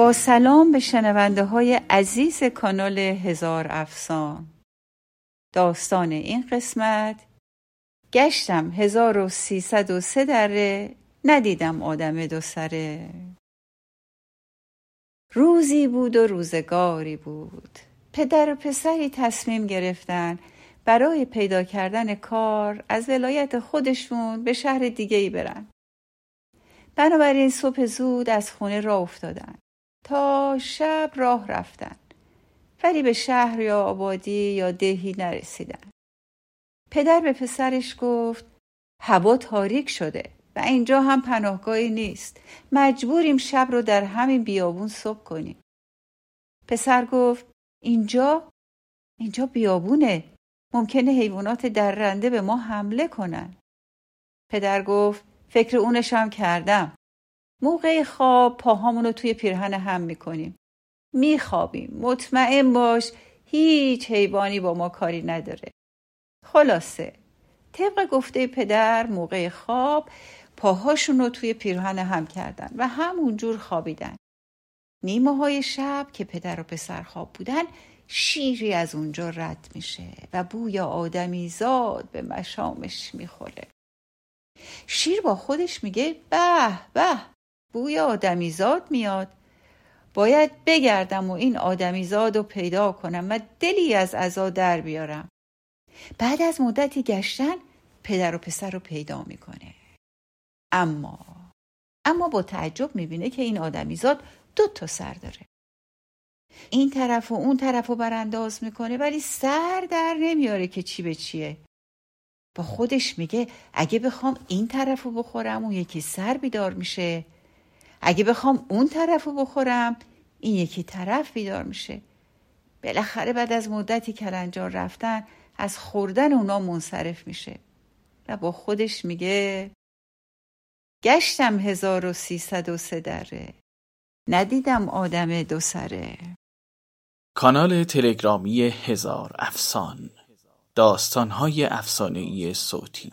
با سلام به شنونده های عزیز کانال هزار افسان. داستان این قسمت گشتم 1303 دره ندیدم آدم دو سره. روزی بود و روزگاری بود. پدر و پسری تصمیم گرفتن برای پیدا کردن کار از ولایت خودشون به شهر دیگه ای برن. بنابراین صبح زود از خونه را افتادن. تا شب راه رفتن. ولی به شهر یا آبادی یا دهی نرسیدن. پدر به پسرش گفت هوا تاریک شده و اینجا هم پناهگاهی نیست. مجبوریم شب رو در همین بیابون صبح کنیم. پسر گفت اینجا؟ اینجا بیابونه. ممکنه حیوانات درنده به ما حمله کنن. پدر گفت فکر اونشم کردم. موقع خواب پاهامون رو توی پیرهن هم می‌کنیم. میخوابیم. مطمئن باش هیچ حیوانی با ما کاری نداره. خلاصه طبق گفته پدر موقع خواب پاهاشون رو توی پیرهن هم کردن و همونجور خوابیدن. نیمه های شب که پدر و پسر خواب بودن شیری از اونجا رد میشه و بوی آدمی زاد به مشامش می‌خوره. شیر با خودش میگه به به. بوی آدمیزاد میاد. باید بگردم و این آدمیزاد رو پیدا کنم و دلی از عزا در بیارم. بعد از مدتی گشتن پدر و پسر رو پیدا می‌کنه. اما اما با تعجب می‌بینه که این آدمیزاد دو تا سر داره. این طرف و اون طرف رو برانداز می‌کنه ولی سر در نمیاره که چی به چیه. با خودش میگه اگه بخوام این طرف رو بخورم اون یکی سر بیدار میشه. اگه بخوام اون طرف رو بخورم این یکی طرف بیدار میشه. بالاخره بعد از مدتی کلنجار رفتن از خوردن اونا منصرف میشه. و با خودش میگه گشتم هزار و سیصد و سه دره ندیدم آدم دو سره. کانال تلگرامی هزار افسان داستانهای افسانهای صوتی.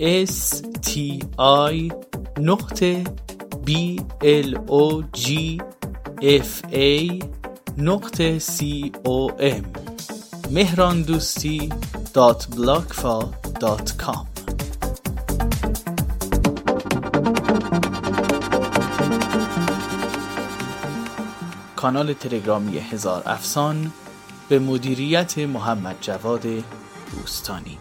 s t i نقطه b l o g f a نقطه c o m مهراندوستی dot بلاگفا دات کام کانال تلگرامی هزار افسان به مدیریت محمد جواد بوستانی